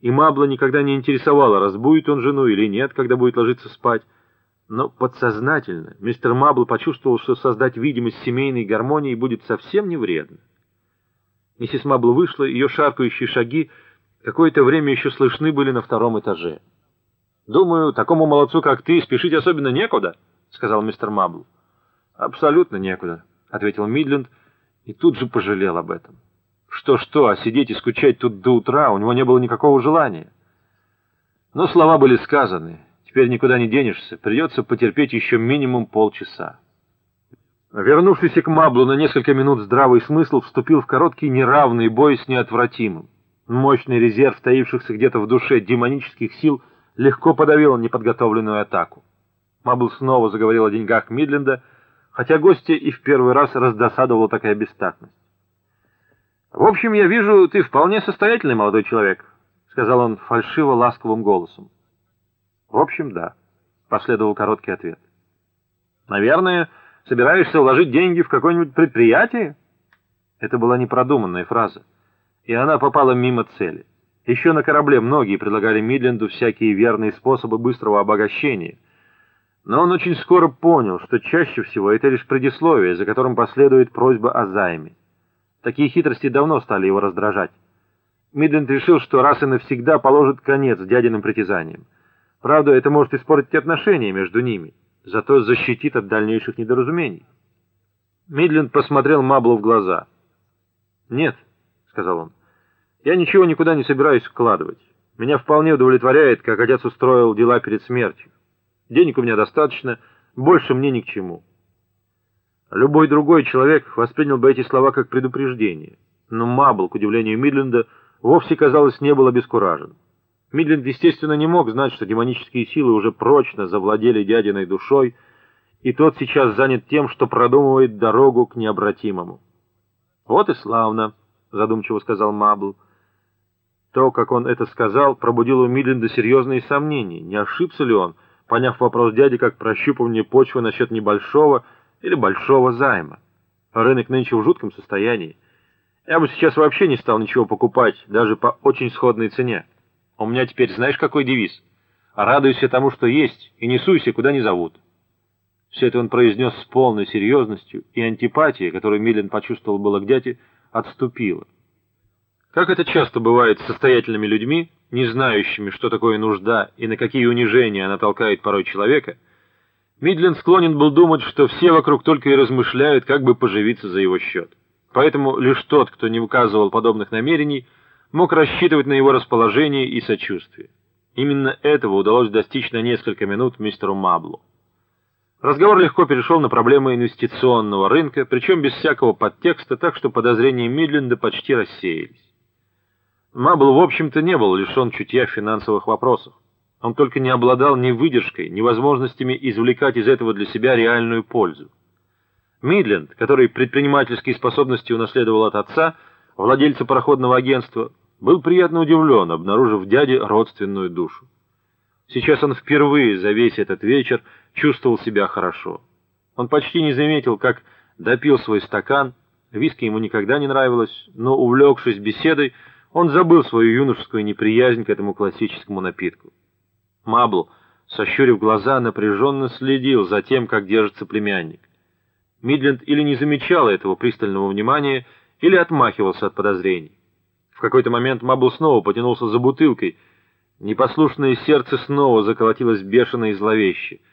и Мабла никогда не интересовало, разбудит он жену или нет, когда будет ложиться спать. Но подсознательно мистер Мабл почувствовал, что создать видимость семейной гармонии будет совсем не вредно. Миссис Мабл вышла, ее шаркающие шаги какое-то время еще слышны были на втором этаже. «Думаю, такому молодцу, как ты, спешить особенно некуда», — сказал мистер Мабл. «Абсолютно некуда», — ответил Мидленд и тут же пожалел об этом. Что-что, а сидеть и скучать тут до утра у него не было никакого желания. Но слова были сказаны. Теперь никуда не денешься, придется потерпеть еще минимум полчаса. Вернувшийся к Маблу на несколько минут здравый смысл вступил в короткий неравный бой с неотвратимым. Мощный резерв таившихся где-то в душе демонических сил легко подавил неподготовленную атаку. Мабл снова заговорил о деньгах Мидленда, хотя гостя и в первый раз раздосадовала такая бестактность. «В общем, я вижу, ты вполне состоятельный молодой человек», — сказал он фальшиво ласковым голосом. «В общем, да», — последовал короткий ответ. «Наверное, собираешься вложить деньги в какое-нибудь предприятие?» Это была непродуманная фраза, и она попала мимо цели. Еще на корабле многие предлагали Мидленду всякие верные способы быстрого обогащения, но он очень скоро понял, что чаще всего это лишь предисловие, за которым последует просьба о займе. Такие хитрости давно стали его раздражать. Мидленд решил, что раз и навсегда положит конец дядиным притязаниям. Правда, это может испортить отношения между ними, зато защитит от дальнейших недоразумений. Мидленд посмотрел Маблу в глаза. «Нет», — сказал он, — «я ничего никуда не собираюсь вкладывать. Меня вполне удовлетворяет, как отец устроил дела перед смертью. Денег у меня достаточно, больше мне ни к чему». Любой другой человек воспринял бы эти слова как предупреждение. Но Мабл, к удивлению Мидленда, вовсе, казалось, не был обескуражен. Мидленд, естественно, не мог знать, что демонические силы уже прочно завладели дядиной душой, и тот сейчас занят тем, что продумывает дорогу к необратимому. «Вот и славно», — задумчиво сказал Мабл. То, как он это сказал, пробудило у Мидленда серьезные сомнения. Не ошибся ли он, поняв вопрос дяди как прощупывание почвы насчет небольшого, или большого займа. Рынок нынче в жутком состоянии. Я бы сейчас вообще не стал ничего покупать, даже по очень сходной цене. У меня теперь знаешь какой девиз? Радуйся тому, что есть, и не суйся, куда не зовут. Все это он произнес с полной серьезностью, и антипатия, которую Милен почувствовал было к дяде, отступила. Как это часто бывает с состоятельными людьми, не знающими, что такое нужда и на какие унижения она толкает порой человека, Мидленд склонен был думать, что все вокруг только и размышляют, как бы поживиться за его счет. Поэтому лишь тот, кто не выказывал подобных намерений, мог рассчитывать на его расположение и сочувствие. Именно этого удалось достичь на несколько минут мистеру Маблу. Разговор легко перешел на проблемы инвестиционного рынка, причем без всякого подтекста, так что подозрения Мидленда почти рассеялись. Мабл, в общем-то, не был лишен чутья финансовых вопросах. Он только не обладал ни выдержкой, ни возможностями извлекать из этого для себя реальную пользу. Мидленд, который предпринимательские способности унаследовал от отца, владельца пароходного агентства, был приятно удивлен, обнаружив в дяде родственную душу. Сейчас он впервые за весь этот вечер чувствовал себя хорошо. Он почти не заметил, как допил свой стакан, виски ему никогда не нравилось, но, увлекшись беседой, он забыл свою юношескую неприязнь к этому классическому напитку. Мабл, сощурив глаза, напряженно следил за тем, как держится племянник. Мидленд или не замечал этого пристального внимания, или отмахивался от подозрений. В какой-то момент Мабл снова потянулся за бутылкой. Непослушное сердце снова заколотилось бешено и зловеще —